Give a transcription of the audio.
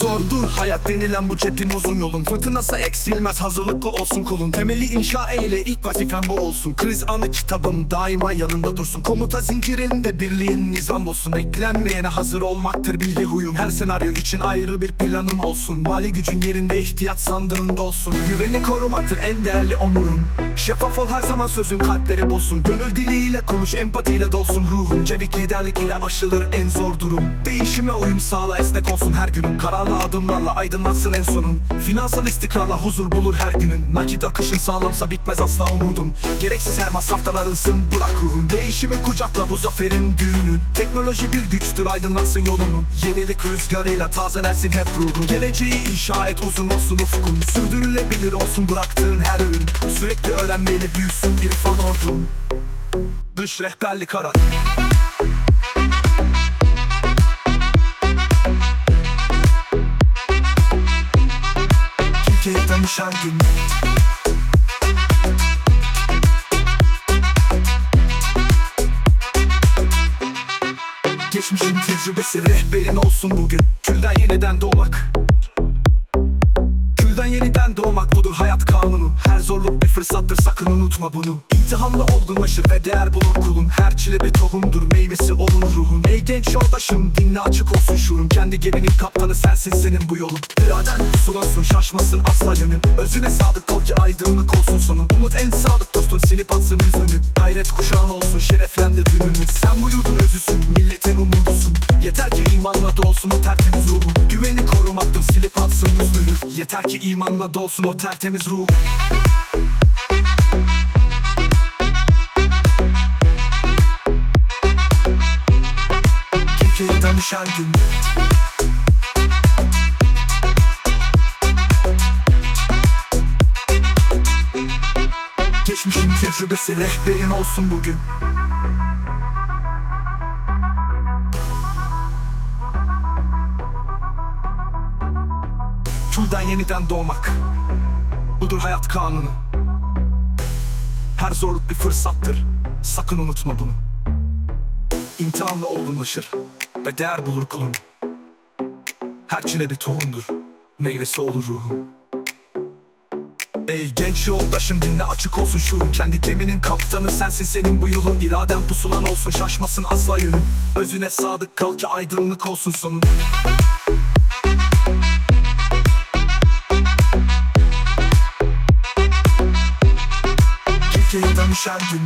Zordur hayat denilen bu çetin uzun yolun. Fırtınası eksilmez hazırlıklı olsun kulun. Temeli inşa eyle ilk vazifen bu olsun. Kriz anı kitabın daima yanında dursun. Komuta zincirinde birliğin nizam olsun. Eklenmeyene hazır olmaktır bildi huyum. Her senaryo için ayrı bir planım olsun. Mali gücün yerinde ihtiyaç sandığında olsun. Güveni korumaktır en değerli onurun Şeffaf ol her zaman sözün kalpleri bozsun. Gönül diliyle konuş empatiyle dolsun ruhun Çevik liderlik ile aşılır en zor durum. Değişime uyum sağla esnek olsun her günün Kararlı adımlarla aydınlatsın en sonun. Finansal istikrarla huzur bulur her günün. Nakit akışın sağlamsa bitmez asla umudun. Gereksiz her masraftan arınsın bırak ruhun. Değişimi kucakla bu zaferin düğünü Teknoloji bir güçtür aydınlatsın yolunu. Yenilik rüzgarıyla tazelensin hep ruhun Geleceği inşa et uzun olsun ufkun. Sürdürülebilir olsun bıraktığın her ürün Sürekli öğrenmeyle büyüsün bir fan ordun. Dış rehberlik arat Türkiye danışan gün Geçmişin tecrübesi olsun bugün. Külden yeniden doğmak. Külden yeniden doğmak budur hayat bir fırsattır sakın unutma bunu. İmtihanla olgunlaşır ve değer bulur kulun. Her çile bir tohumdur meyvesi olur ruhun. Ey genç yoldaşım dinle açık olsun şuurun Kendi geminin kaptanı sensin senin bu yolun. İraden sulasın şaşmasın asla yönün Özüne sadık ol ki aydınlık olsun sonun. Umut en sadık dostun silip atsın yüzünü Gayret kuşağın olsun şereflendir gününü. Sen bu yurdun özüsün milletin umudusun. Yeter ki imanla dolsun o tertemiz ruhun Güveni korumaktır silip atsın yüzünü Yeter ki imanla dolsun o tertemiz ruhun Türkiye'ye danışan gün. Geçmişin tecrübesi rehberin olsun bugün. Külden yeniden doğmak Budur hayat kanunu. Her zorluk bir fırsattır Sakın unutma bunu. İmtihanla olgunlaşır Ve değer bulur kulun. Her çile bir tohumdur. Meyvesi olur ruhun. Ey genç yoldaşım dinle açık olsun şuurun Kendi geminin kaptanı sensin senin bu yolun İraden pusulan olsun. Şaşmasın asla yönün Özüne sadık kal ki aydınlık olsun sonun Türkiye'ye danışan gün